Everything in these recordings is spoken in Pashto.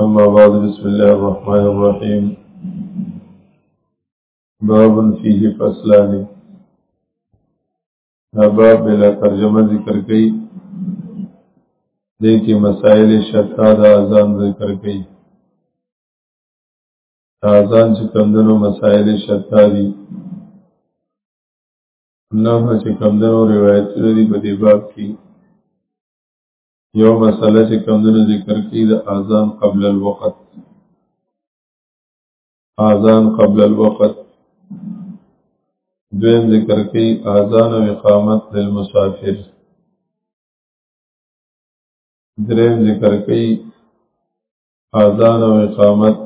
أما بعد بسم الله الرحمن الرحيم باب فيه فصلان باب بلا ترجمه ذکر کړي دې کې مسائل شتا د اذان ذکر کړي اذان چې کمندونو مسائل شتا دي نو چې کمندونو روایت لري په دې باب کې یو مسله چې کمونه ذکر کړي د اذان قبل الوقت اذان قبل الوقت دویم ذکر کړي اذان او اقامت للمسافر دریم ذکر کړي اذان او اقامت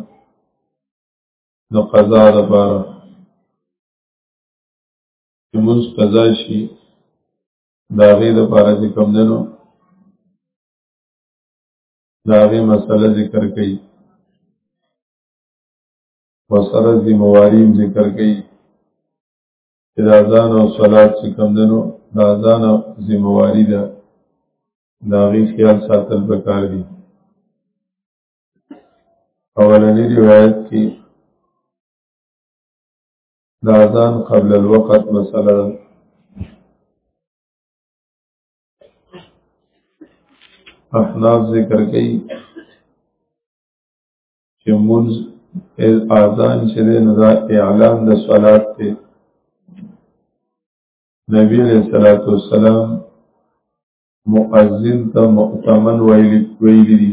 د قضا لپاره چې موږ قضا شي دا غي د پاره چې کم دنو دا غي مسله ذکر کړي وسره ذمہواریم ذکر کړي چې د اذان او صلات چې کم دنو د اذان او ذمہواری ده دا غي خیال ساتل پکار دي اولنی روایت کې د اذان قبل الوقت مسله ده احناف ذکر کوي چې منز اذان چې نه دا اعلان د صلات ته نبی علیہ الصلوۃ والسلام مؤذن ته مؤتمن ویلي ویلي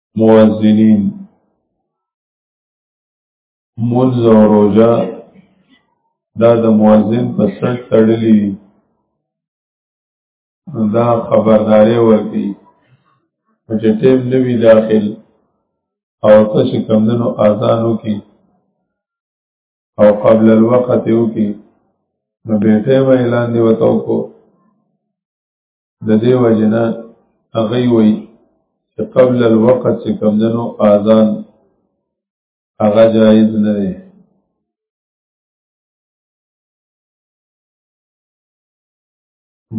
موزنین منز و روجا دا د موزن په سر تړلی دا خبرداري ورکي چې ټیم نوی داخل او ته چې کمدنو آزان وکي او قبل الوقت وکي نو به ټیم اعلان دی وتاو کو د دې وجنه هغه وی چې قبل الوقت چې کمدنو اذان هغه جایز نه دی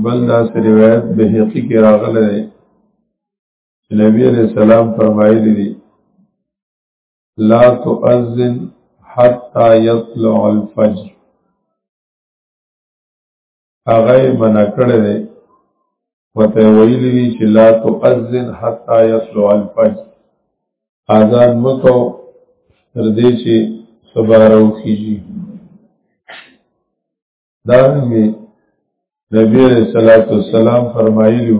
بل دا روایت به حقیقی کې راغله دی نبی علیہ السلام فرمایلی دی لا تؤذن حتى يطلع الفجر هغه منع کړی دی وته ویلی دی چې لا تؤذن حتا یطلع الفجر اذان مکو تر دې چې سبا راوخیږي دا نبی صلی الله علیه وسلم فرمایلی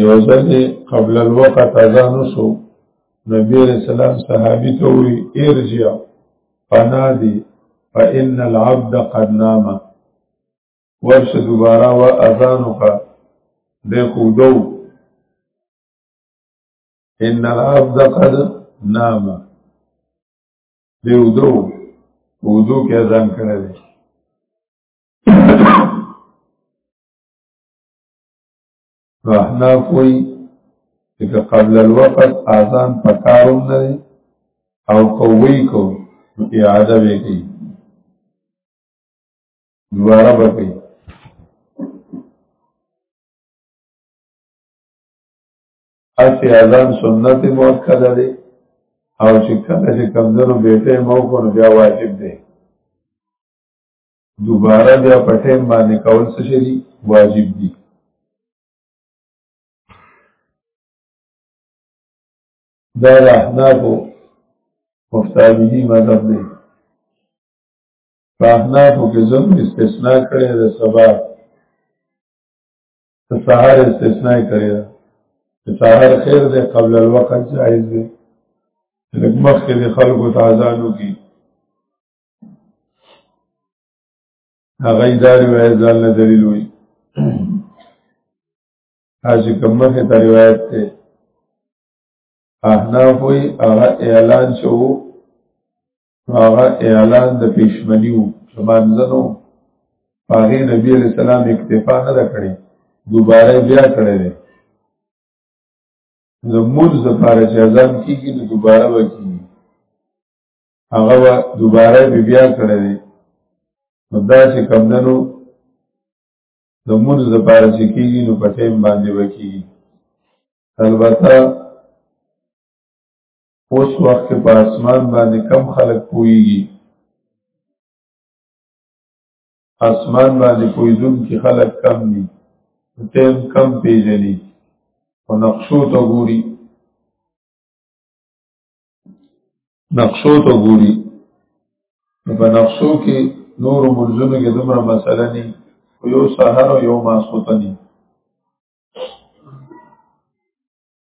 یو ځل قبل الوقت اذان شو نبی رسول الله صحابي ته وی ارجع فنادي فإن العبد قد نام ورش دوباره و اذان وکړه د خودو ان العبد قد نام دی ودو ودو کې اذان کړی دی نو احناف وی چې قبل الوقت اذان پکاروم نه او کوي کو نو اعاده به کوي دواره به کوي اسی اذان سنت موکد دی او چې کله چې کمزورو بیٹه مو کو نو بیا واجب دی دوباره بیا په ټیم باندې کول څه شي دي واجب دي دا د احنافو مفتابهي مذهب دی په احنافو کې زم استثناء کړی د سبا د سهار استثناء کړی ده د سهار خیر دی قبل الوقت جایز دی لږ مخکې د خلکو تعزانو کې هغه دا روایت ځان له دلیل وي اج کومه ته روایت ته احناف وی هغه اعلان شو هغه اعلان د پښمنی وو شمانځنو هغه نبی علیہ السلام اکتفا نه کړی دوباره بیا کړی دی زموږ زپاره چې اذان کیږي نو دوباره وکړي هغه به دوباره بیا بیا کړی دی نو دا چې کمدنو د مونځ لپاره چې کېږي نو په ټایم باندې به کېږي البته اوس وخت کې په اسمان باندې کم خلک پوهېږي اسمان باندې پوهېدونکي خلک کم دي ټایم کم پېژني او نقشو ته ګوري نقشو ته ګوري نو په نقشو کې نور منځونو کې دومره مسله نه یو سحر او یو ماسوته نه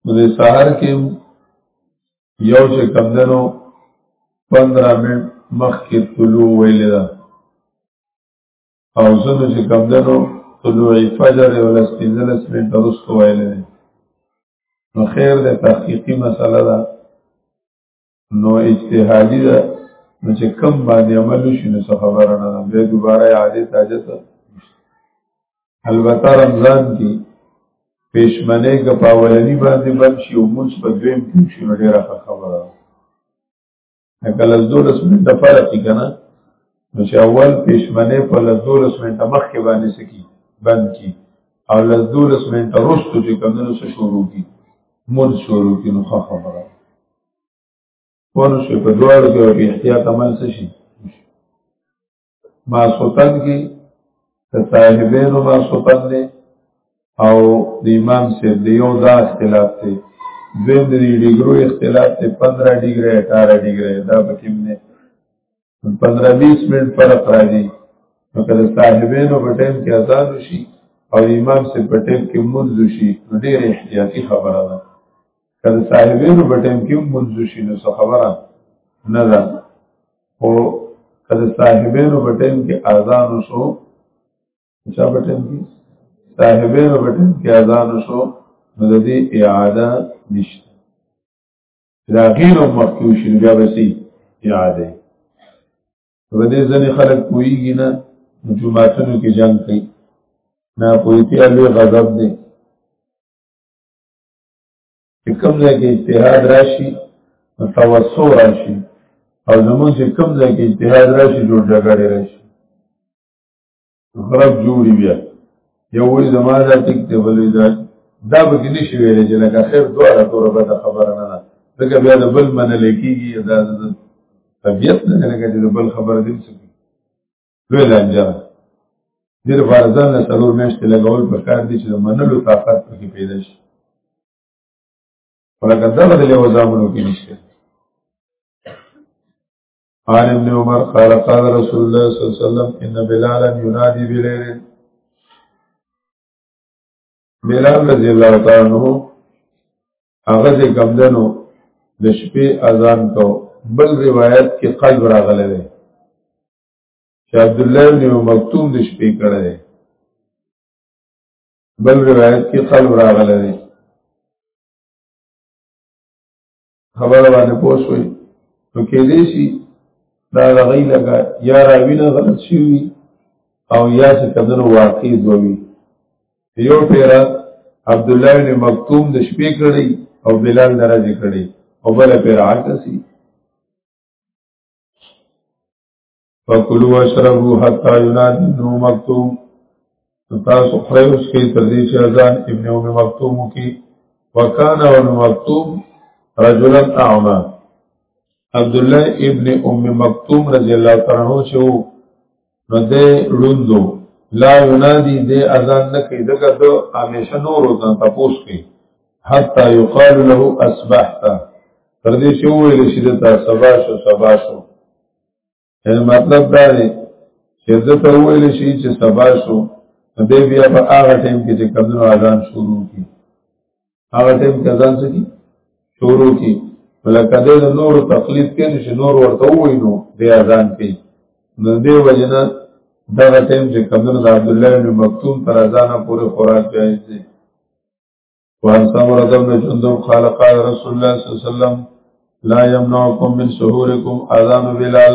نو د سحر کې یو چې کم دنو 15 منټ مخکې طلوع ویل ده او زنو چې کمدنو طلوع فجر یو لس پنځلس منټه وروسته ویلی دی نو خیر ده تحقیقي مسله ده نو اجتهادي ده نو چې کم باندې عمل وشي نو څه خبره نه ده بیا دوباره عادت حاجت البته رمضان کې پېشمنې که په اولني باندې بند شي او مونځ په دویم کې شي نو ډېره خبره ده لکه لس دولس منټه فرق دي که نه نو چې اول پېشمنې په لس دولس منټه مخکې باندې څه کي بند کي او لس دولس منټه وروسته چې کوم نو څه شروع کي مونځ شروع کي نو ښه خبره پوه نه شوې په دواړو کې به احتیاط عمل څه شي ما سوتن کې د طالبینو ما سوتن دی او د امام صاحب دی یو دا اختلاف دی دویم د ډیګرو اختلاف دی 15 ډیګري 18 ډیګري دا پکې نه 15 20 منټ فرق راځي نو کله صاحبینو په ټیم کې آزاد شي او امام صاحب په ټیم کې منځ شي نو ډېر احتیاطي خبره ده کله صاحبینو په ټیم کې منځو شي نو خبره نه ده او کله صاحبینو په ټیم کې اذان وشو چا په ټیم کې صاحبینو په ټیم کې اذان وشو نو د دې اعاده نشته دا غیر مخکې شي بیا به سي اعاده په دې ځنې خلک کویږي نه جمعاتونو کې جنگ کوي نه کوي ته غضب دی کوم ځای کې اجتهاد راشي توسع راشي او زموږ چې کوم ځای کې اجتهاد راشي جوړ جګړه راشي خراب جوړي بیا یو وی زما دا ټیک دی بلې دا دا به کې نشي ویلې چې لکه خیر دواړه تور به خبره نه ده ځکه بیا د بل منل کېږي دا طبیعت نه لکه چې د بل خبره دې څه لوی لانجه دیر فارزان له څلور میاشتې لګول په کار دي چې د منلو طاقت پکې پیدا شي ولکه دغه د یو ځامنو کې نشته عن ابن عمر قال قال رسول الله صلى الله عليه وسلم ان بلالا ينادي بليل بلال رضی الله تعالی عنہ هغه چې کمدنو د شپې اذان کو بل روایت کې قلب راغله ده چې عبد الله بن مکتوم د شپې کړه دی بل روایت کې قلب راغله دی خبره باندې پوښوي نو کې دې شي دا لغی لگا یا راوی نه غلط شي او یا چې کمنو واقعي دوی یو پیرا عبد الله بن مکتوم د شپې کړی او بلال درجه کړی او بل پیرا عکسي فکلو وشربو حتی ینادی نو مکتوم تاسو خړی اوس کې تر دې چې اذان ابن ام مکتوم کی وکانا ام مکتوم رجلا اعما عبد الله ابن ام مکتوم رضی الله تعالی عنہ چې نو دې لوندو لا ینادي دې اذان نه کوي دغه ته همیشه نور او ته تاسو کوي حتا یقال له اصبحت تر دې چې ویل شي د تا سبا شو سبا شو یعنی مطلب دا دی چې د ته ویل شي چې سبا شو دې بیا په هغه ټیم کې چې کمنو اذان شروع کی هغه ټیم کې ځان څه کی شروع کی ولکه د نور تقلید کې نشي نور ورته وای نو د اذان کې نو دی وجنه دا ټیم چې کمن عبد الله بن مکتوم تر اذان پورې خوراک جایز دی وان سمر دم نه جندو قال قال رسول الله صلی الله علیه وسلم لا يمنعكم من سحوركم اذان بلال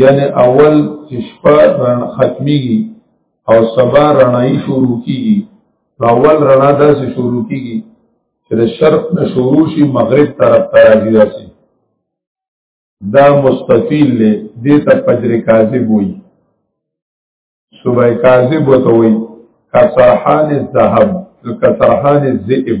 یعنی اول چې شپه رڼ ختميږي او سبا رڼای شروع کیږي اول رڼا داسې شروع کیږي چې د شرق نه شروع شي مغرب طرف ته راځي داسې دا مستطیل له دې ته فجر کاذب وایي صبح کاذب وته وایي کسرحان الذهب کسرحان الذئب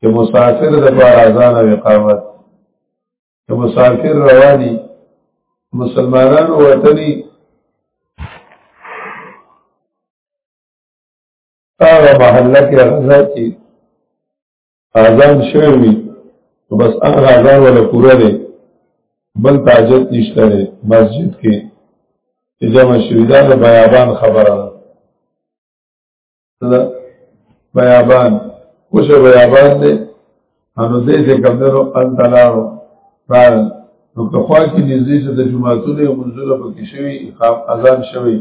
چې مسافر د بار اذان او اقامت چې مسافر رواني مسلمانانو وطني هغه محله کې غزا کې اذان شوی وي بس هغه اذان ولا پوره دی بل تاجت نشته مسجد کې چې جمع شوی دا د بیابان خبره ده دا بیابان اوس بیابان دی انو دې چې کمنو ان تلاړو بار نو په خوا کې نږدې چې د جمعهتون یو منځله پکې شوی اقام اذان شوی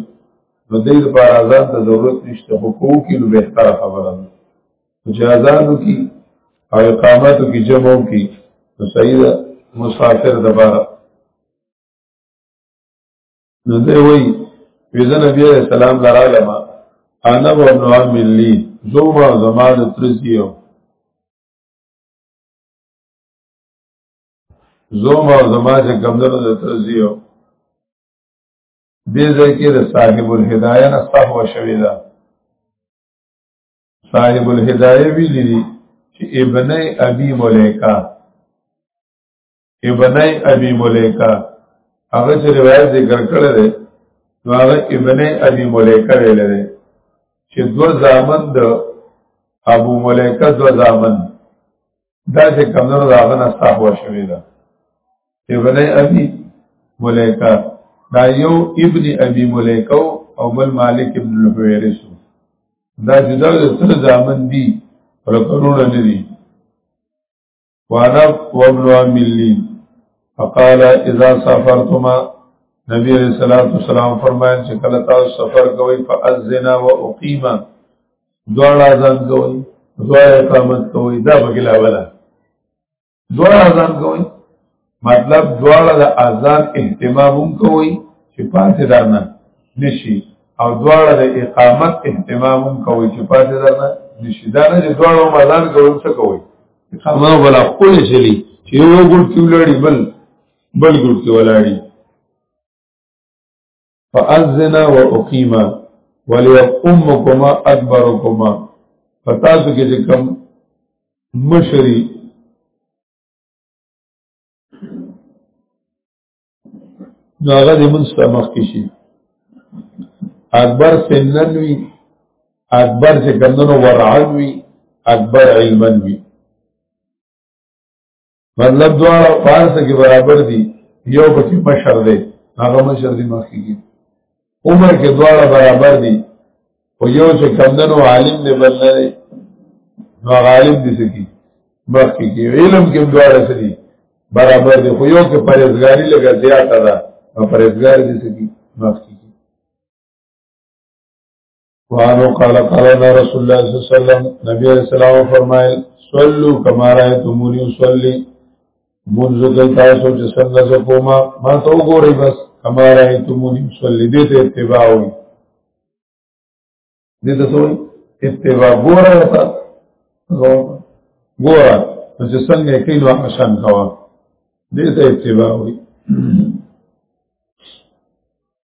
نو دې لپاره اذان ته ضرورت نشته خو کو کې نو به تر خبره ده چې اذانو کې او اقامتو کې جمعو کې نو صحیح ده مسافر د بار نو دی وایي ویزه نبی علیہ السلام لرالم انا و ابن عم لی زوما زما د ترزیو زوما زما چې کمدنو د ترزیو دې ځای کې د صاحب الهدايه نه صحو شوی دا صاحب الهدايه ویلي چې ابن ابي مليکه ابن ابي مليکه هغه چې روایت ذکر کړی دی نو هغه ابن ابي مليکه ویل دی چې دو زامن د ابو مليکه دو زامن دا چې کمنو دا غنه صاحب شوی دا ابن ابي مليکه دا یو ابن ابي مليکه او بل مالک ابن الحويرث دا جدا د سره زامن دي ورکرونه نه دي وانا وابن عم لی فقال اذا سافرتما نبی علیہ الصلوۃ والسلام فرمایل چې کله تاسو سفر کوئ فاذنا واقیما دواړه ځان کوئ دواړه اقامت کوئ دا بګلا ولا دواړه ځان کوئ مطلب دواړه د اذان اهتمام هم کوي چې پاتې درنه نشي او دواړه د اقامت اهتمام هم کوي چې پاتې درنه نشي دا نه چې دواړه اذان کوي څه کوي اقامت ولا خپل چلی چې یو ګډ کې ولاړی بل بل ګډ کې ولاړی فاذنا واقیما وليقمكما اكبركما فتاسو کې کوم مشری نو هغه د منځ ته مخ کې شي اکبر سنن وی اکبر چې کمنو ورعن وی اکبر علمن وی مطلب دواړه فارس کې برابر دي یو پکې مشر دی هغه مشر دی مخ کې عمر کې دواړه برابر دي او یو چې کمدنو عالم دی بل نه دی نو عالم دي سکی مخکې کې علم کې دواړه سړي برابر دي خو یو کې پرهیزګاری لګا زیاته ده نو پرهیزګار دي سکی مخکې وانو قال قال رسول الله صلی الله علیه وسلم نبی علیہ السلام فرمایل صلو کما رایتمونی صلی منذ کئی تاسو چې څنګه زکوما ما ته وګورئ بس کما رایتمونی صلی دې ته اتباع وي دې ته سوې اتباع ګوره تا ګوره چې څنګه کین وا شان کوا دې ته اتباع وي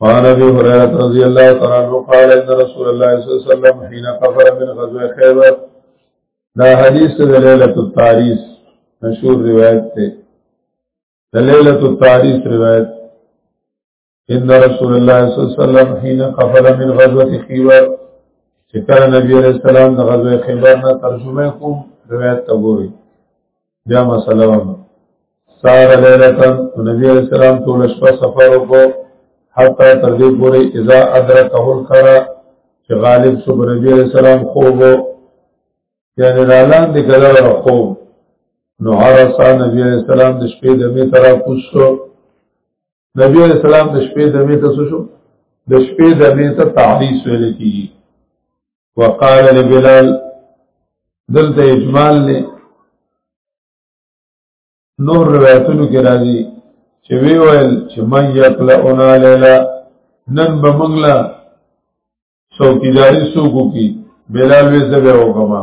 قال ابي هريره رضي الله تعالى عنه قال ان رسول الله صلى الله عليه وسلم حين كفر من غزوه خيبر دا حدیث د ليله التاریخ مشهور روایت ده د ليله التاریخ روایت ان رسول الله صلى الله عليه وسلم حين كفر من غزوه خيبر چې کله نبی عليه السلام د غزوه خيبر نه ترجمه کوم روایت ته ګوري بیا مسله و سار لیلتا نبی علیہ السلام ټول شپه سفر وکړو حتی تر دې پورې اذا ادرکه الخرا چې غالب شو نبی علیہ السلام خوب یعنی رالان دې کړه خوب نو هر سا نبی علیہ السلام د شپې د می طرف پوښتو نبی علیہ السلام د شپې د میته څه شو د شپې د میته تعریس ویل کیږي وقال لبلال دلته اجمال نه نور روایتونو کې راځي چې وی ویل چې مې یقل اونا لیلا نن به منګلا څوکیداری سوکو کی بلال وې زبې وکما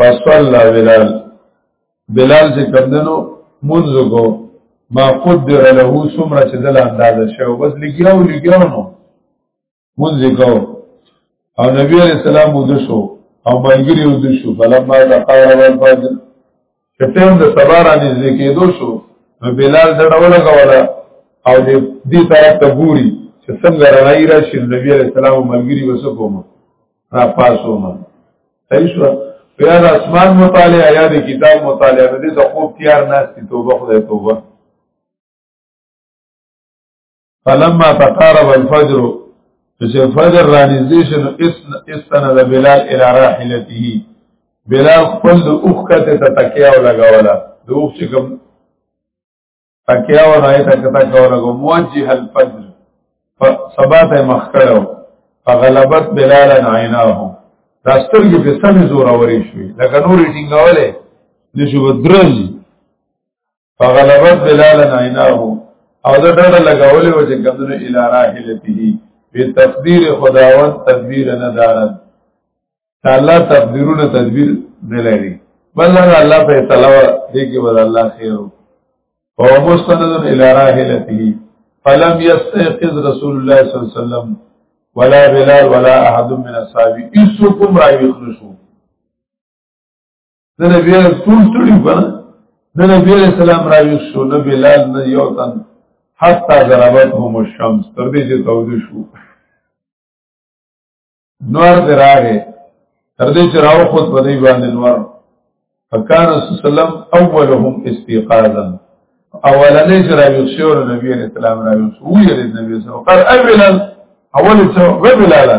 فصلى بلال بلال چې کمدنو منځو کو ما قدر له سمره چې دل اندازه شو بس لګیاو لګیاو نو منځ کو او نبی علیہ السلام ودشو او ملګری ودشو فلما تقارب الفجر چې ټیم د سبا را نږدې کېدو شو نو بلال ډډه ولګوله او دې دې طرف ته ګوري چې څنګه رڼایي راشي نبی علیه السلام ملګري وسکوم را پاسوم صحیح شو بیا د اسمان مطالعه یا د کتاب مطالعه د دې د خوب تیار ناشتي توبه خدای توبه فلما تقارب الفجر چې فجر را نږدې شو نو استند بلال الى راحلته بلال خپل د اوخته ته تکیا او لگاولا د اوخ چې کوم تکیا او راي ته کتا کاو لګو موجه الفجر فصبات مخ کړو فغلبت بلال عیناه دا سترګې په سمې زور اورې شوې لکه نورې ټینګولې نشو بدرل فغلبت بلال عیناه او دا ډډ لګولې و چې کمنو الی راحلته په تقدیر خداوند تدبیر نه دارن الله تقدیرونه تدبیر نه لري بل الله په تلاوه دې کې ور الله خیر او مستند الی راحلته فلم یستيقظ رسول الله صلی الله علیه وسلم ولا بلال ولا احد من اصحابه اسکم راوي خلشو نه نبی علیہ السلام سړي په نه نبی علیہ السلام راوي شو نه بلال نه یو تن حتا ضربتهم الشمس تر دې چې تودې شو نور دې راغې تر دې چې راو خود په دې باندې نور فکان رسول الله سلام اولهم استيقاظا اولنې چې راوي شو نبی علیہ السلام راوي شو ویل نبی صلی الله علیه وسلم قال اولن اول څه وبلاله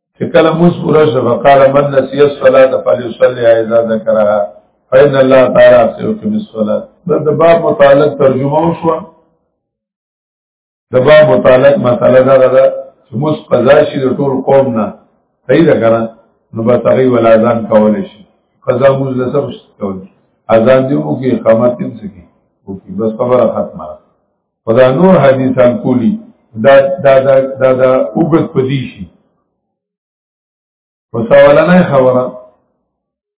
چې کله موږ پورا شو فقال من نسي الصلاه فليصلي اذا ذكرها فإن الله تعالى سيقيم الصلاه دا د باب متعلق ترجمه وشو د باب متعلق مسله دا ده چې موږ قضا شي د ټول قوم نه صحیح ده کنه نو به تغي ول اذان کول شي قضا موږ له سب کول اذان دی مو کې قامت تم سکی او کې بس خبره ختمه په دا نور حدیثان کولی دا دا دا دا, دا اوګت پدی شي په سوالنه خبره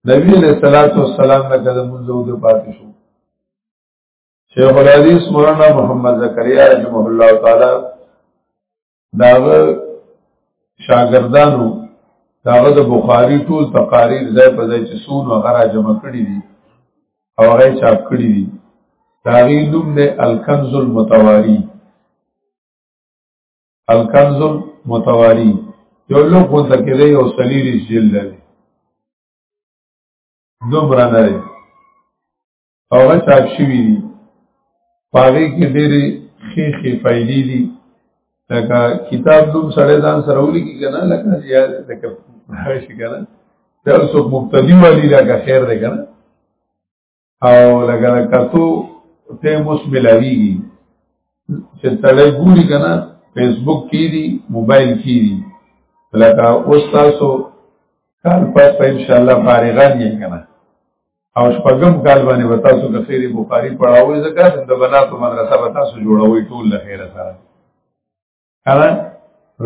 نبی علیہ الصلوۃ والسلام نه کده منځو د پاتې شو شیخ الحدیث مولانا محمد زکریا رحمه الله تعالی داغه شاګردانو داغه د بخاری ټول تقاریر ځای په ځای چې سونو غرا جمع کړی دي او غي چاپ کړی دي داغي نوم دی الکنز المتواری الکنز المتواری یو لوګ غونډه کې دی او سلیری جلد دی دومره نه او هغه چاپ شوی دي پاره کې ډېرې خې خې فائدې دي لکه کتاب دوم سره ځان سره ولي کې کنه لکه یا لکه هغه شي کنه دا څو مبتدی والی لکه خیر دی کنه او لکه کتو ته موس ملاویږي چې تړې ګوري کنه فیسبوک کې دي موبایل کې دي لکه اوس تاسو کال پس په ان شاء الله فارغان یې کنه او شپږم کال باندې به تاسو د خیر بخاری پڑھاوي ځکه چې د بناتو مدرسه به تاسو جوړوي ټول له خیر سره کنه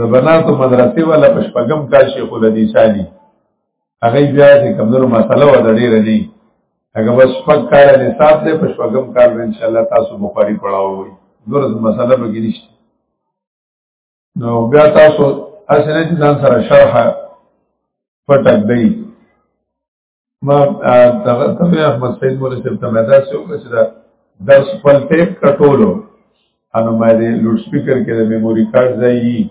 د بناتو مدرسې ولا په شپږم کال شیخ الحدیث علی هغه بیا چې کمزورو مسله و د ډیر نه هغه بس شپږ کال نه صاحب له په شپږم کال ان شاء الله تاسو بخاری پڑھاوي درز مسله به ګریشت نو بیا تاسو اسنه چې ځان سره شرح پټک دی ما دغه ته بیا احمد سید مولا صاحب ته مدا سو چې دا درس خپل ټیپ کټولو انو ما دې لوډ سپیکر کې د میموري کارت ځای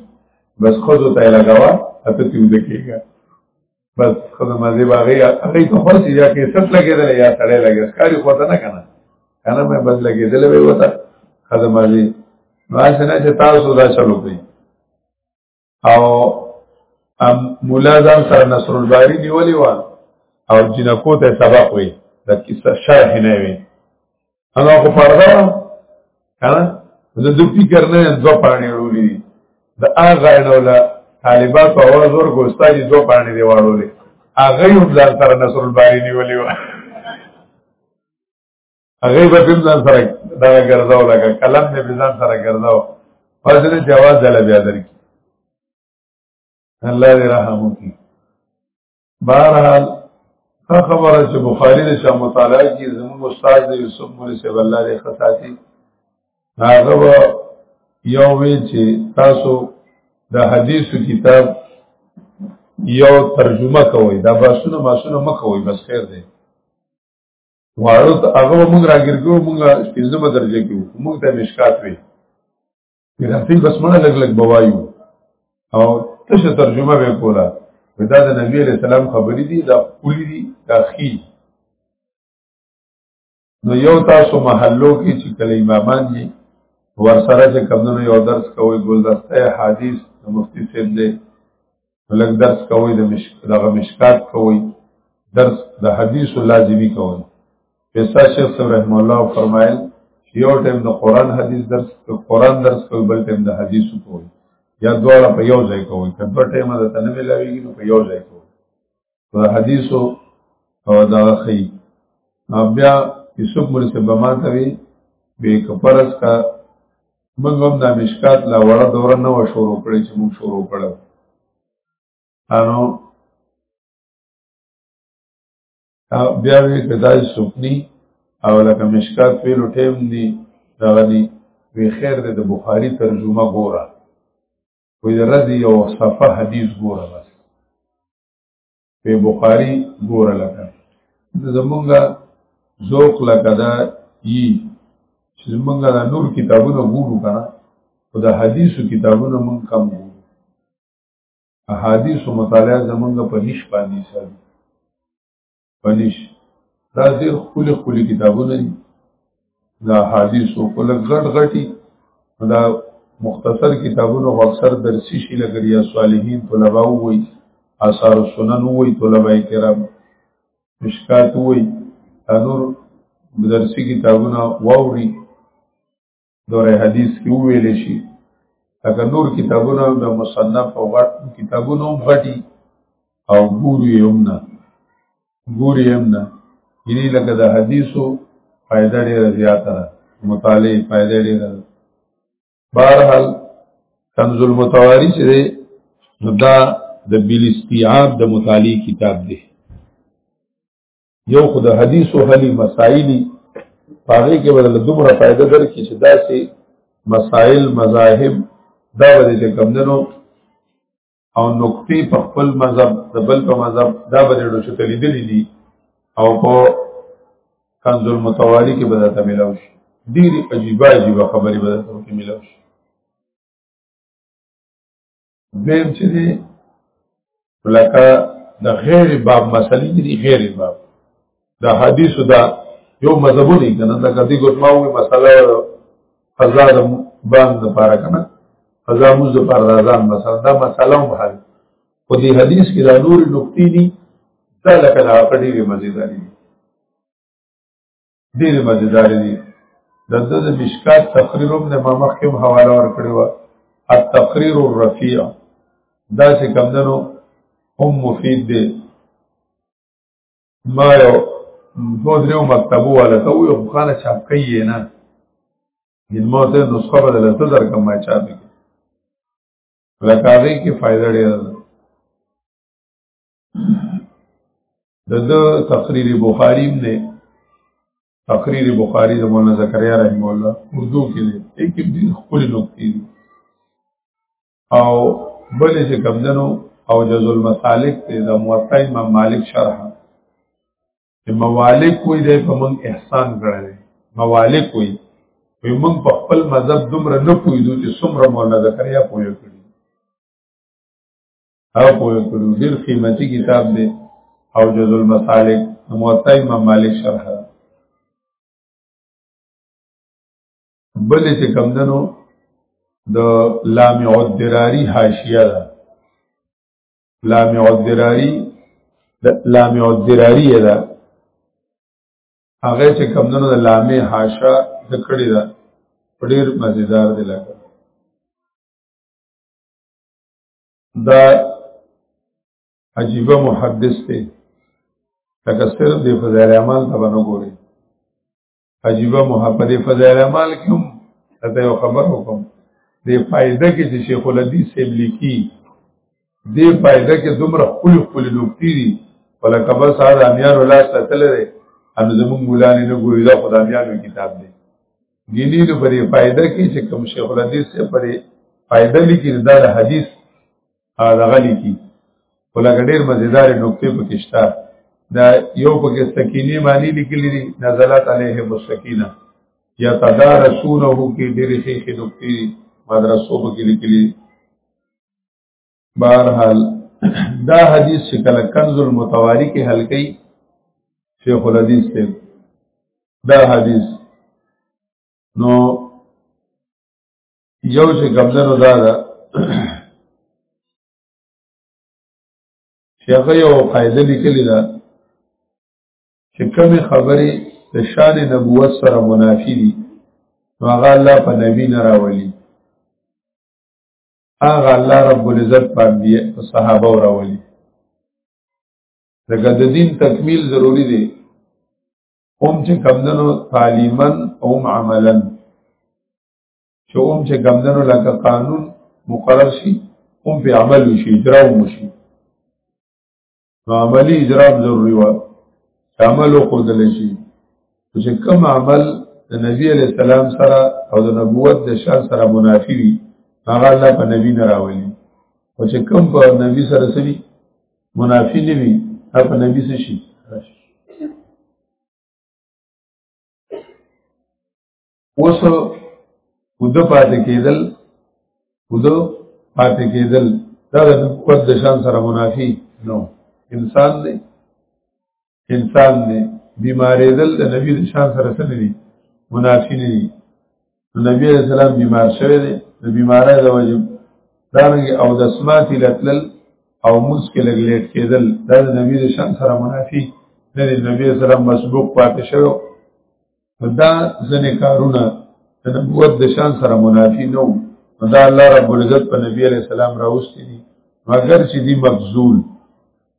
بس خود ته لګاوه اته تیو دکېږي بس خود ما دې باغې هغه ته خپل چې یا کې سټ لګېدل یا سړې لګېس کاری خو ته نه کنه کنه مې بس لګېدل وې وته خدمت دې ما څنګه چې تاسو دا چلو کوي او مولا ځان سره نصر الباری نیولې و او جنکو ته سبق وي د کیسه شرح نه وي هغه خو پرده کنه د دې فکر نه دوه پانی وروړي دي د هغه ډول طالبات او زور ګوستای دوه پانی دی وروړي هغه یو ځان سره نصر الباری نیولې و هغه به بیم ځان سره دا ګرځاو لګا قلم به ځان سره ګرځاو پس دې جواز دل بیا درکې الله دې رحم وکړي بهرحال ښه خبره چې بخاری د شاه مطالعه کې زموږ استاد دی یوسف مولوی صاحب الله دې خصاتی هغه به یو وی چې تاسو د حدیثو کتاب یو ترجمه کوئ دا باسونه ماسونه مکوئ بس خیر دی واړو ته هغه موږ راګر کو موږ پنځمه درجه کې موږ ته مشکات وي رسول بس مړه لګ لګ بوایو او تشه ترجمه به کولا دا د نبی علیہ السلام خبرې دي دا پولی دي دا خي نو یو تاسو محلو کې چې کله امامان دي ورسره چې کمونو یو درس کوي ګلدسته حدیث مفتی صاحب دی لږ درس کوي د مشک دغه مشکات کوي درس د حدیث لازمی کوي پیسا شیخ صاحب رحم الله فرمایل چې یو ټیم د قران حدیث درس کو قران درس کوي بل ټیم د حدیث کوي یا دواړه په یو ځای کوي کله ټیم د تنه ملاویږي نو په یو ځای کوي په حدیثو او دا خي بیا یوسف مول سے بما ته وی به کفرس کا موږ هم د مشکات لا وړه دوره نه و شروع کړی چې موږ شروع کړو انو بیا وی کدای سکنی او لکه مشکات ویلو ټیم دی دغلی وی خیر د بخاری ترجمه ګوره وی د رضی او صفه حدیث ګوره بس په بخاری ګور لکه زمونږه ذوق لکه دا یي چې زمونږه دا نور کتابونه ګورو کنه او د حدیثو کتابونه مونږ کم ګورو احادیث مطالعه زمونږه په هیڅ باندې سره پنیش دا ډېر خپل خپل کتابونه دي دا حدیث او خپل غټ غټي دا مختصر کتابونه او اکثر درسي شي لګر یا صالحین طلبه وي آثار سنن وي طلبه کرام مشکات وي انور درسي کتابونه واوري دوره حدیث کې ویل شي لکه نور کتابونه د مصنف او غټ کتابونو غټي او ګوري هم نه ګوري هم نه یعنی لکه د حدیثو فائدہ ډیره زیاته ده مطالعه فائدہ ډیره ده بهرحال کنز المتواری چې دا د بل استیعاب د مطالعه کتاب دی یو خو د حدیثو حلی مسائلی پاغې کې بدل دومره فائدہ درکې چې داسې مسائل مذاهب دا ورې چې کمندنو او نقطې په خپل مذهب د بل په مذهب دا ورې ډو چې تلیدلې دي او په کنز المتوالی کې بدل ته ملاوي شي ډېری عجیب عجیب خبرې بدل ته ملاوي شي دویم چې دی لکه د غیر باب مسلې دي غیر باب د حدیثو دا یو مذهب دی کنه دا کدی ګوتماوي مسله فضا د بان د پاره کنه فضا موږ د پاره ځان مسله دا مسله هم حل خو دې حدیث کې دا نور نقطې دي دا لکه دا پټي وي مزیداري ډېر مزیدار دي د د د مشکات تقریر هم د ما مخکې هم حواله ورکړې وه التقریر الرفیع دا چې کمدنو هم مفید دی ما یو دو دریو مکتبو والا ته وی خو خانه چاپ کوي نه هلمو ته نسخه بدله ته در کوم ما چاپ کی لکه هغه کې فائدہ ډیره ده د د تقریر بخاری نه تقریر بخاری د مولانا زکریا رحم الله اردو کې دی لیکن دې خپل نقطې دي او بل چې کمندنو او جز المسالک ته د موطا امام مالک شرح موالک کوئی دی په من احسان کړل موالک کوئی وی مونږ په خپل مذهب دومره نه پوهیدو چې څومره مولانا زکریا پوهه کړی او پوه کړو ډیر قیمتي کتاب دی او جز المسالک موطا امام مالک شرح بل چې کم دنو د لامع الدراری حاشیه ده لامع الدراری لامع الدراری ده هغه چې کم دنو د لامع حاشا د کړی ده ډیر مزیدار دی لکه دا عجیبه محدث دی لکه صرف دی فضائل اعمال ته باندې ګوري عجیبه محبت فضائل اعمال کوم ته یو خبر وکم دی فائدہ کې چې شیخ الحدیث سیب لیکي دی فائدہ کې دومره خپل خپل نکتی دي ولکه بس هغه امیان ولا ستل لري ان زمون مولانه نه ګوري دا خدای امیانو کتاب دی ګلی نو پرې فائدہ کې چې کوم شیخ الحدیث سے پرې فائدہ لیکي دا د حدیث هغه لیکي ولکه ډېر مزیدار نقطې پکې شته دا یو پکې سکینه معنی لیکلې دي نزلات علیه مسکینه یا تدارسونه کې ډېرې ښې نقطې مدرسو پکې لیکلې بهرحال دا حدیث چې کله کنز المتواری کې حل کړي شیخ الحدیث ته دا حدیث نو یو چې قبضنو دا ده شیخ یو قاعده لیکلی ده چې کومې خبرې د شان نبوت سره منافي دي نو هغه الله په نبی نه راولي هغه الله رب العزت باندې صحابه راولي لکه د دین تکمیل ضروری دی هم چې کمدنو تعلیما او عملا چې هم چې کمدنو لکه قانون مقرر شي هم په عمل شي اجرا وشي نو عملی اجراب ضروری و عمل خودل شي چې کوم عمل د نبی علی السلام سره او د نبوت د شان سره منافي وي هغه الله په نبی نه راولي او چې کوم په نبی سره سړي منافي نه وي هغه په نبی سره شي اوس خود پاتې کېدل خود پاتې کېدل دا د قوت د شان سره منافي نو انسان دی انسان دی بیمارېدل د نبی د شان سره سره دی منافي نه دی نبی علیہ السلام بیمار شوی دی د بیمارۍ د وجه دارنګ او د اسمات لتل او موس کې لګ لیټ کېدل دا د نبی د شان سره منافي نه دی نبی علیہ السلام مسبوق پاتې شوی دا ځنې کارونه د نبوت د شان سره منافي نه وو دا الله رب العزت په نبی علی السلام راوستي دي مګر چې دی مبذول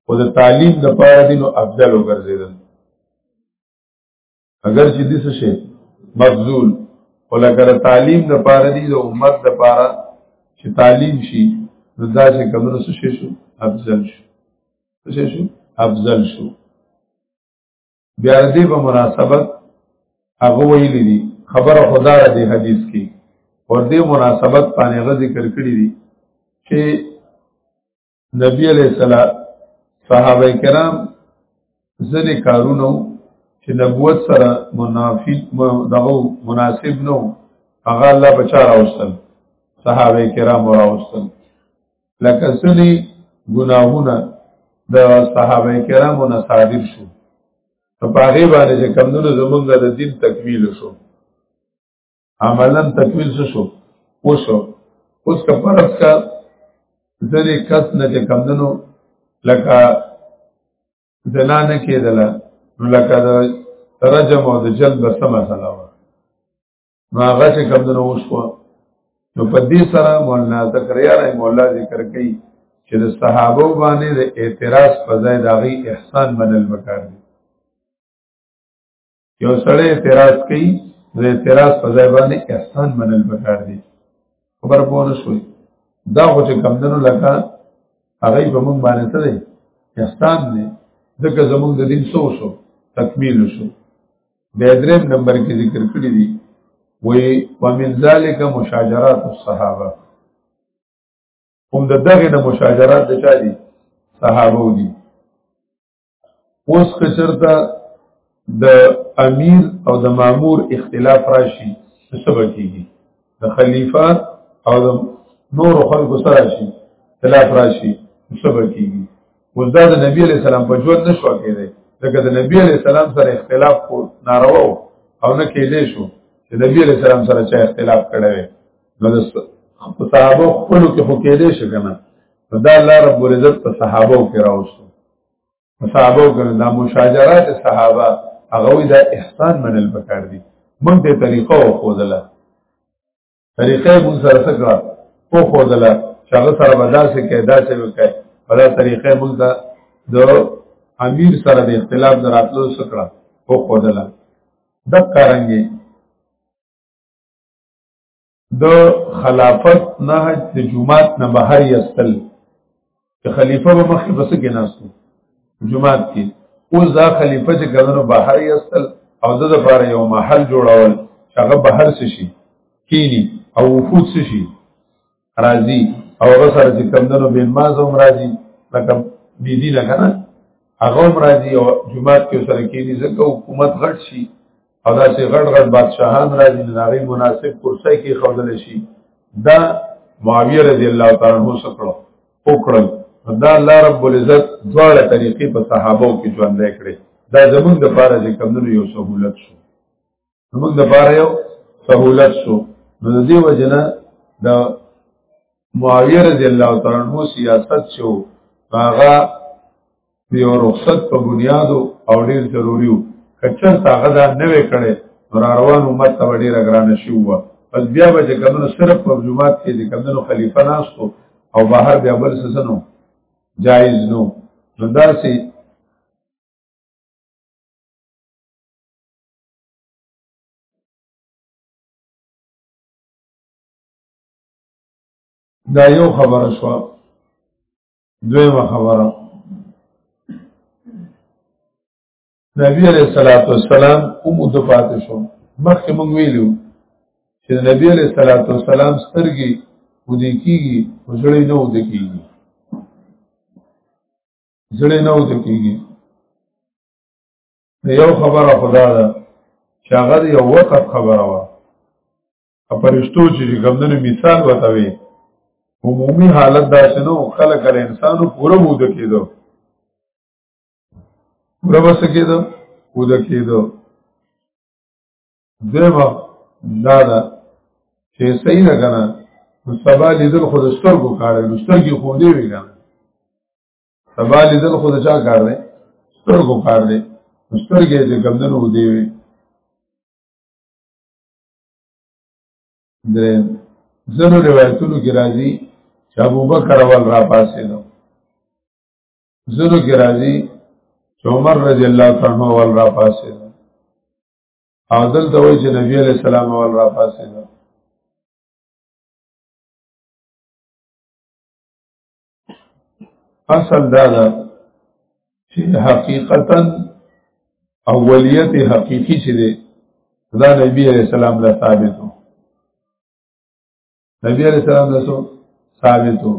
او د تعلیم د پاره دینو افضل وګرځیدل اگر چې دې څه شي مبذول ولکه تعلیم د پاره دی د امت د پاره چې تعلیم شي نو دا چې کمنو څه شي شو افضل شو څه شو افضل شو بیا دې په مناسبت هغه ویلي دي خبره خدا را دې حدیث کې ور دې مناسبت باندې غ ذکر کړی دي چې نبی علیہ السلام صحابه کرام ځنې کارونه چې نبوت سره منافق دغه مناسب نو هغه الله بچا راوستل صحابه کرام راوستل لکه سدي ګناهونه د صحابه کرامو نه صادر شو په هغه باندې چې کمونو زمونږ د دین تکمیل شو عملا تکمیل شو وشو اوس کا پرس کا ځلې کس نه چې کمونو لکه زنا نه کېدله نو لکه د رجم او د جلد به څه مسله وه نو هغه چې کوم نه وشو نو په دې سره مولانا زکریا رحم مولا ذکر کوي چې د صحابه باندې د اعتراض په ځای د غي احسان منل وکړ دي یو سړی اعتراض کوي د اعتراض په ځای باندې احسان منل وکړ دي خبر پوه شوي دا خو چې کوم نه لکه هغه په موږ باندې څه دی احسان دی ځکه زموږ د دین سو شو تکمیل شو به دریم نمبر کې ذکر کړی دی وی ومن ذالک مشاجرات الصحابه هم د دغه نه مشاجرات د چا دي صحابه دي اوس که چرته د امیر او د مامور اختلاف راشي څه به کیږي د خلیفہ او د نور خلکو سره شي خلاف راشي صبر کیږي وزدا د نبی علی السلام په ژوند نشو کېده ځکه د نبی علی السلام سره اختلاف کو ناروا او نه کېدې شو چې نبی علی السلام سره چا اختلاف کړی نو د صحابه خپل کې خو کېدې شي کنه دا الله رب العزت په صحابه کې راوستو صحابه وکړه دا مشاجرات صحابه هغه وی دا احسان منل پکار دي مونږ ته طریقه او خودله طریقه مون سره سره او خودله شغه سره بداسه کې داسې وکړي په دا طریقه مونږ ته د امیر سره د اختلاف دراتلو سره او خودله د کارنګي د خلافت نه د جمعات نه بهر یستل د خلیفہ په مخ کې بس کې ناستو جمعات کې او ځا خلیفہ چې کله بهر یستل او د لپاره یو محل جوړول هغه بهر څه شي کینی او وفود څه شي راضی او هغه سره چې کمندونو بن ماز هم راضی لکه بی دینه کنه هغه هم راضی او جمعات کې سره کینی ځکه حکومت غټ شي او دا چې غړ غړ بادشاہان راځي د ناری مناسب کرسۍ کې خودل شي دا معاویه رضی الله تعالی عنہ سره وکړل دا الله رب العزت دواړه طریقې په صحابه کې ژوند کړي دا زمونږ د پاره چې کمونو یو سہولت شو زمونږ د پاره یو سہولت شو نو د دې وجنه د معاویه رضی الله تعالی عنہ سیاست شو هغه یو رخصت په بنیاد او ډیر ضروری وو کچر تاغه دا نه وکړي را روان امت ته ډیر ګران شي وو پس بیا به چې کمنو صرف په جمعات کې د کمنو خلیفہ ناستو او بهر بیا بل سسنو جایز نو نو داسې دا یو خبره شوه دویمه خبره نبی علیہ الصلوۃ والسلام کوم د پاتې شو مخکې مونږ ویلو چې نبی علیہ الصلوۃ والسلام سترګي ودی کیږي او زړه نه ودی کیږي زړه نه ودی کیږي یو خبره خدا ده چې هغه یو وخت خبره وه پرشتو چې ګمدنه مثال وتاوي عمومي حالت دا شنو خلک له انسانو پوره بود کېدو پوره وس کېدو بود کېدو دیمه دا دا چې صحیح نه کنه نو سبا لیدل خو د سترګو کار دی نو سترګې خو دی وی کنه سبا لیدل خو د چا کار دی سترګو کار دی نو سترګې دې کمدنو دی وی درې زنو روایتونو کې راځي چې ابو بکر اول را پاسې نو زنو کې راځي چې عمر رضی الله تعالی عنہ اول را پاسې نو او دلته وایي چې نبی علیہ السلام اول را پاسې نو اصل دا ده چې حقیقتا اولیت حقیقی چې ده دا نبی علیہ السلام لا ثابت وو نبی علیہ السلام لا سو ثابت وو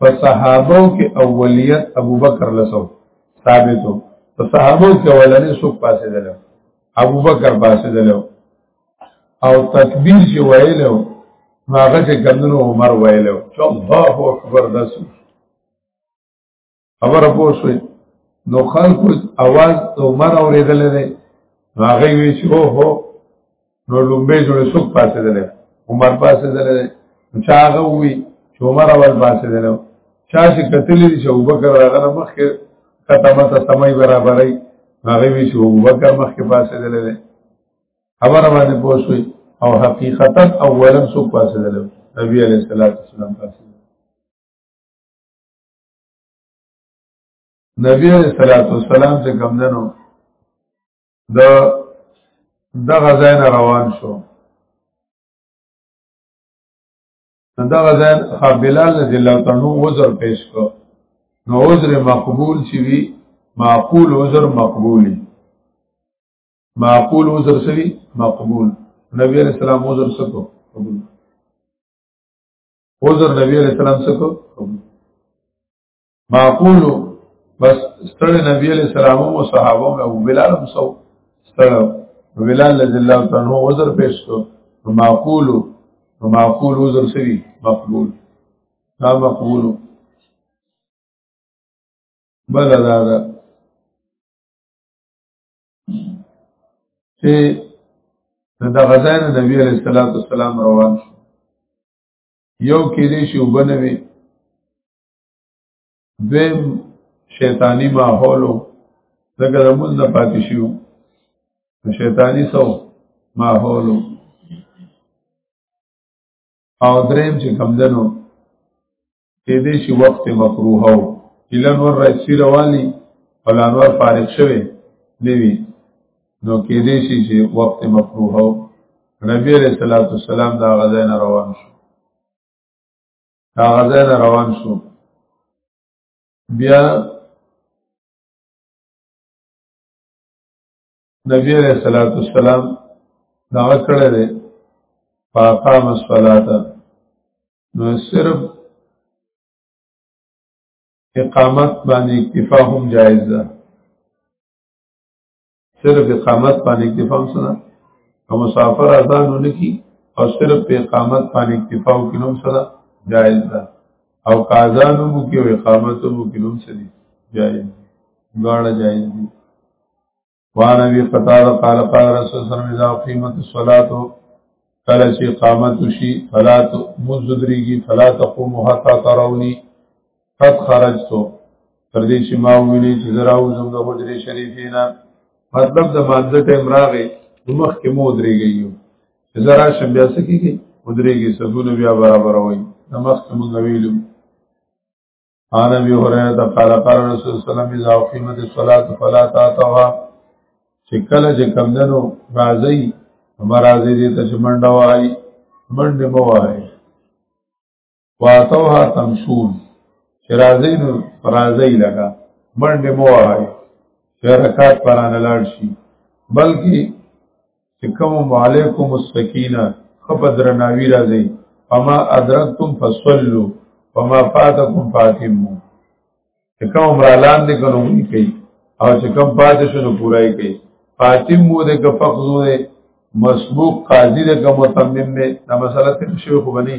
په صحابو کې اولیت ابوبکر لا سو ثابت وو په صحابو کې اولنې څوک پاسې دلو ابوبکر پاسې دلو او تکبیر چې ویلو هغه چې کمنو عمر ویلو چې الله اکبر داسو خبر پوه شوې نو خلکو اواز عمر اورېدل نه هغه وی چې او هو نو لومبه جوړه څوک پاسې دل عمر پاسې دل چا هغه وی چې عمر اول پاسې دل چا چې کتلې چې ابوبکر هغه مخ کې کته مته سمای برابرای هغه وی چې ابوبکر مخ کې پاسې دل خبر باندې پوښوي او حقیقتا اولا سو پاسه دلو نبی علیہ الصلوۃ والسلام پاسه نبی علیہ الصلوۃ والسلام چې کوم دنو د د غزاین روان شو د غزاین خابلال رضی الله تعالی وزر پیش کو نو عذر مقبول چی وی معقول عذر مقبولی معقول عذر سری مقبول نبی علیہ السلام عذر سکو قبول عذر نبی علیہ السلام سکو قبول معقول بس ستړي نبی علیہ السلام او صحابه او بلال هم سو ستړو بلال رضی الله تعالی عنہ عذر پیش کو معقول معقول عذر سری مقبول دا مقبول بل دا, دا چې د غزاین نبی علیہ الصلوۃ والسلام روان شو یو کې دې شی وبنوي دویم شیطانی ماحولو دغه موږ نه پاتې شو شیطانی سو ماحولو او دریم چې کم دنو کې دې شي وخت مکروه او چلن ور راشي رواني فلانور فارغ شوه نیوی نو کې دې شي چې وخت مکروه او نبی عليه الصلاه والسلام دا غزا نه روان شو دا غزا نه روان شو بیا نبی علیہ الصلوۃ والسلام دا کړه دې فاقام الصلاۃ نو صرف اقامت باندې اکتفا هم جایز ده صرف اقامت باندې اکتفا هم سره او مسافر اذان ونکي او صرف په اقامت باندې اکتفا وکړم سره جایز ده او قاضان مو کې او اقامت مو کې نوم سره جایز غاړه جایز دي وان ابي قتاده قال قال رسول الله صلی الله علیه وسلم قیمت الصلاه کله چې قامت شي فلا مزدریږي فلا تقوم حتا تروني قد خرجت تر دې چې ما ویني چې زراو زم د حجره شریفې نه مطلب د ماده ټیم راغی مخ کې مو درېږي یو زرا شم بیا سکیږي مدرېږي سبونه بیا برابر وای نمخ کې مونږ ویلو عن ابي هريره قال قال رسول الله صلى الله عليه وسلم اذا اقيمت الصلاه فلا تاتوا چې کله چې کمندنو راځي مرازي دې ته چې منډه وای منډه مو وای واتوها تمشون چې راځي نو راځي لگا منډه مو وای چې رکعت پرانه لاړ شي بلکې چې کوم علیکم السکینه خپ درناوی راځي فما ادرکتم فصلوا فما فاتکم فاتموا چې کوم را لاندې کوم کوي او چې کوم پاتې شنو پورای کوي فاتم مو دې که فقزو دې مسبوق قاضي دې که متمم دې دا مسله ته شیخ بني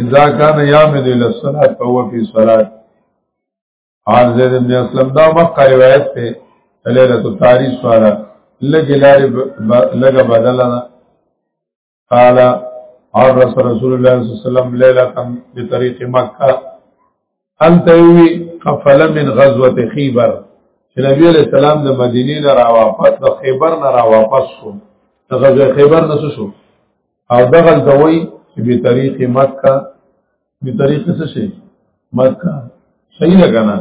اذا كان يعمل الى الصلاه فهو في صلاه حال زید بن اسلم دا مکه روایت ته لیلۃ التاریخ سره لګی لارې لګه بدله ده قال اور رسول الله صلی الله علیه وسلم لیلۃ بطریق مکه هلته وی قفل من غزوه خیبر چې نبی علیہ السلام د مدینې نه را واپس د خیبر نه را واپس شو د غزوه خیبر نه شو او دغه دوی چې به طریق مکه به طریق څه شي مکه صحیح لګنه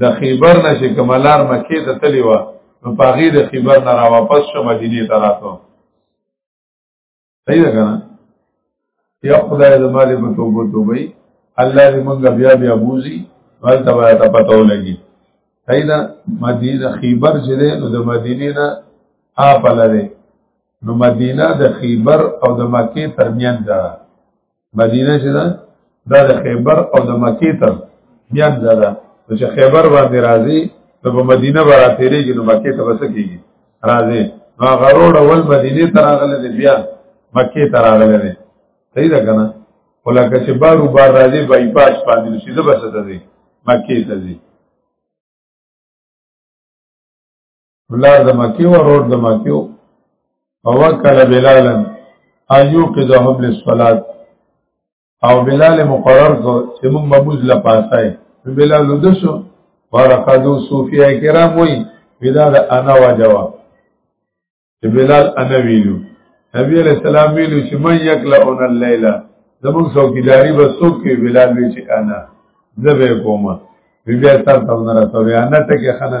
د خیبر نه چې کملار مکه ته تلی و نو پاغي د خیبر نه را واپس شو مدینه ته راتو صحیح ده کنه یا خدای د مال په توبه توبه الله دې مونږ بیا بیا بوزي ول تبا ته پتو لګي صحیح ده مدینه خیبر چې ده نو د مدینه نه اپل ده نو مدینه د خیبر او د مکه ترمیان ده مدینه چې ده دا د خیبر او د مکې تر میان ده ده نو چې خیبر باندې راځي نو په مدینه به راتېرېږي نو مکې ته به څه کېږي راځي نو هغه روډ اول مدینې ته راغلی دی بیا مکې ته راغلی دی صحیح ده که نه خو لکه چې بار و بار راځي بایپاس باندې نو سیده به څه ته ځي مکې ته ځي بلار د مکی و روډ د مکی و وکل بلالا ایو قضاهم للصلاه او بلال مقرر کو چې موږ مبوز لا پاسای بلال لودسو ورقدو صوفیا کرام وای بلال انا وجوا چې بلال انا ویلو نبی علیہ السلام ویلو چې من یکلا اون اللیلا زموږ څوکیداری به څوک کې بلال وی چې انا زبه کومه بیا تاسو نه راځوي انا ټکه خنه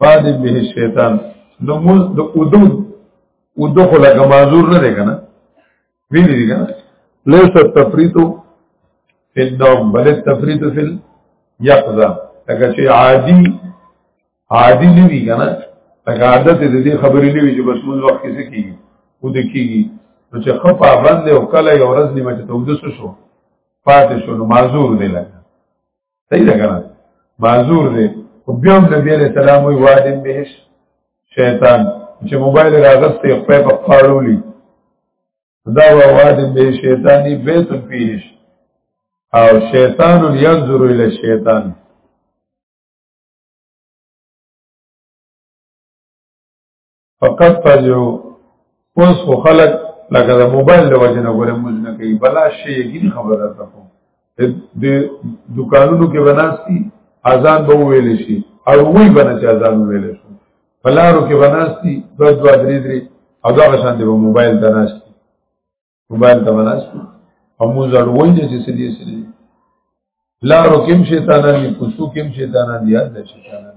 فادی به شیطان نو موږ د اودو اودو خو لکه معذور نه دی کنه ویلې دي کنه ليس التفريط في النوم بل التفريط في اليقظه لکه چې عادي عادي نه وی کنه لکه عادت دې خبرې نه وی چې بس موږ وخت کې کیږي او د کیږي نو چې خو پابند او کله یو ورځ نیمه ته ودس شو پاتې شو نو معذور دی لکه صحیح ده کنه معذور دی او بیا هم نبی علیہ السلام وی وادم بهش شیطان چې موبایل راغست یې په په پاړولی دا وادم به شیطانی بیت پیش او شیطان ينظر الى شیطان فقط فزو اوس خو خلک لکه د موبایل د وجه نه غوړې موږ نه کوي بلا شي یقین خبره ده کوم د دکانونو کې بناستی اذان به ویل شي او وی بنا چې اذان ویل شي فلارو کې بناستی دوه دوه درې درې او دا شان دی په موبایل ته ناشتي موبایل ته بناستی او موږ اړوي چې سړي سړي لارو کم شیطانان دی کوسو کم شیطانان دی هر شیطانان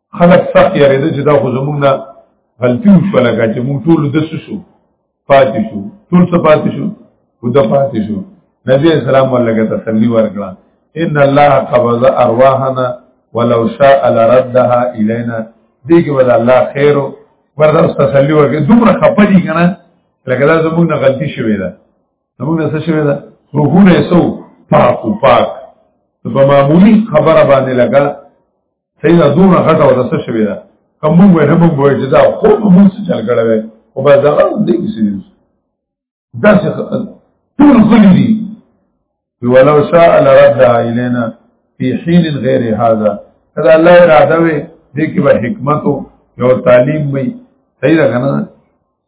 خلک سخت یریده چې دا خو زمونږ نه غلطي وشو لګا چې مونږ ټول د شو پاتې شو ټول څه پاتې شو خدا پاتې شو نبی اسلام ولګه تسلی ورکړه ان الله قبض ارواحنا ولو شاء لردها الینا دې کې ول الله خیر ورته تسلی ورکړه دومره خپه دي کنه لکه دا زمونږ نه غلطي شوې ده زمونږ نه څه شوې ده روحونه یې سو پاک پاک په معمولی خبره باندې لګا صحیح ده دومره غټه او دسته شوې ده که موږ وای نه موږ وای چې دا خو به موږ څه چل کړی وای خو به دغه دې کې څه دي داسې ټول غلي دي ولو شاء لردها الینا فی حین غیر هذا کله الله اراده وي دې کې به حکمت او تعلیم وي صحیح ده کنه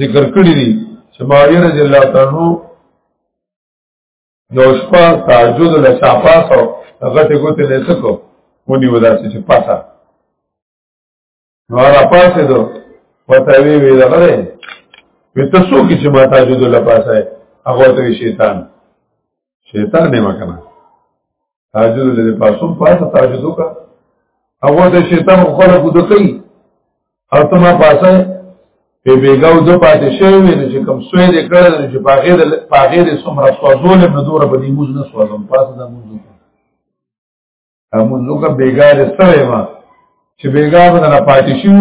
ذکر کړی دی چې معاویه رضی الله تعالی یو شپه تهجد له شافاسو هغه ته ګوتې نه سکو ونی ودا چې پاسا نو را پاسې دو پته وی وی دغه وی تاسو کې چې ما تهجد له پاسه هغه ته شیطان شیطان نه مکنه تاجد لري پاسوم پاسه تاجد وکا هغه د شیطان خپل کو دکی او ته ما پاسه په بیګاو د پاتې شوی ویني چې کوم سوی دې کړل چې پاغه د پاغه د سمره سوزول نه دوره په دې موز نه سوزم پاسه د موز امون لوګه بیګا دې سره ما چې بیګا به نه پاتې شو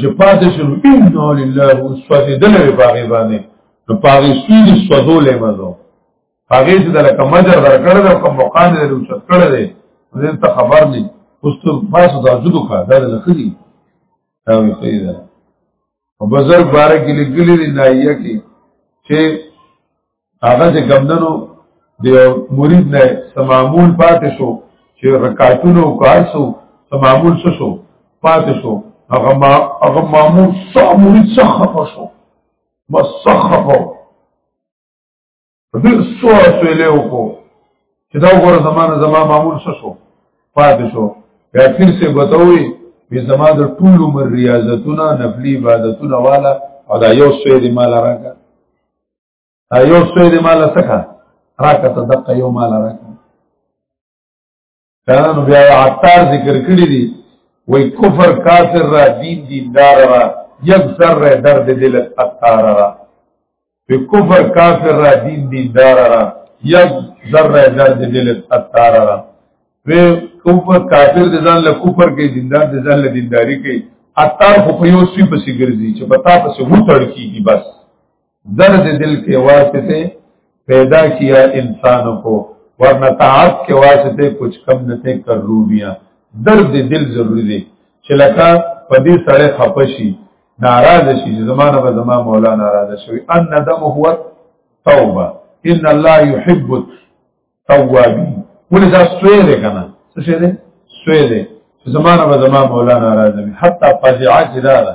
چې پاتې شو ان لله وسوځي دلې پاغه باندې نو پاغه سوی دې سوزول ما زه هغه چې د لکه مجر درکړل او کوم مقام دې لوچت کړل دې دې ته خبر نه اوس ته پاس تهجد وکړه دا نه خدي دا وی خیره او بزرګ بارک لګلی دی نایه کې چې هغه چې کمندنو د مرید نه سمامول پاتې شو چې رکعتونو کارسو سمامول څه شو پاتې شو هغه ما هغه مامور سموري څخه شو مسخفو ډېر سوه سویلې وکړو چې دا وګوره زمانه زما معمول څه شو پاتې شو بیا پیر سه بتوي به زما د ټول عمر ریاضتونه نفلی عبادتونه والا او دا یو سوی دی مال راکا دا یو سوی دی مال څخه راکا ته دقه یو مال راکا کانو بیا عطار ذکر کړی دی وای کفر کافر را دین دیندار را یک سر را درد دل عطار را په کفر کافر را دین دیندار را یک سر را درد دل عطار را په کفر کافر د ځان له کفر کې دیندار د ځان له دینداری کې عطار خو په یو سی پسې ګرځي چې پتا پسې وټړ کیږي بس درد دل کې واسطه پیدا کیا انسان کو ورنہ تعب کے واسطے کچھ کم نہ تھے کر روبیا درد دل ضروری دی چې لکه په دې سره خپشي ناراض شي چې زمانه به زما مولا ناراض شي ان ندم هو توبه ان الله يحب التوابين ولې دا سوی دی کنه څه شي دی سوی دی چې زمانه به زما مولا ناراض وي حتی فاجعه کې دا ده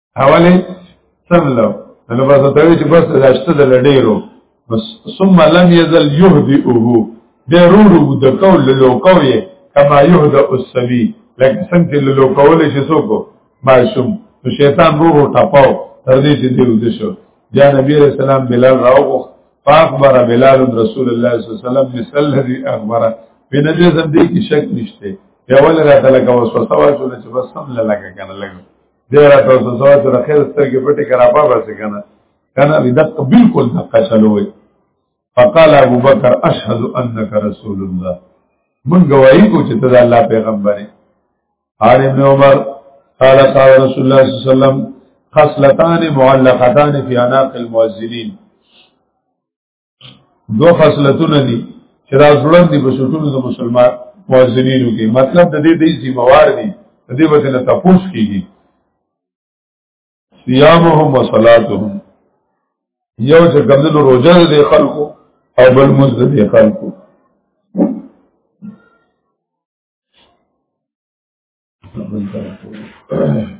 اولی سملو نو بس ته وی چې بس داشته د لډیرو بس ثم لم يزل يهدئه بیا رورو د کول لو کوي کما يهدئ السبي لکه څنګه لو کول شي څوک ماشوم نو شیطان رورو ټپاو تر دې چې دی ود شو بیا نبی رسول الله بلال راو فاخبر بلال رسول الله صلی الله علیه وسلم مثل الذي اخبره په نبی زم دې کې شک نشته یا ول را تلګه وسوسه واچول چې بس سم لګه کنه لګه دې را ته څه سوچ را خیر سترګې پټې کرا پا بس کنه کنه دق بالکل دق چلوي فقال ابو بکر اشهد انك رسول الله من گواہی کو چې ته د الله پیغمبر یې عن ابن عمر قال قال رسول الله صلی الله علیه وسلم خصلتان معلقتان فی عناق المؤذنین دو خصلتونه دي چې دا ځوړن دي په سټونو د مسلمان مؤذنینو کې مطلب د دې د ذمہ وار دي د دې وته نه تپوس کیږي صيامهم وصلاتهم یو چې ګمدلو روزه دي خلکو او بل مزد دي خلکو Thank you.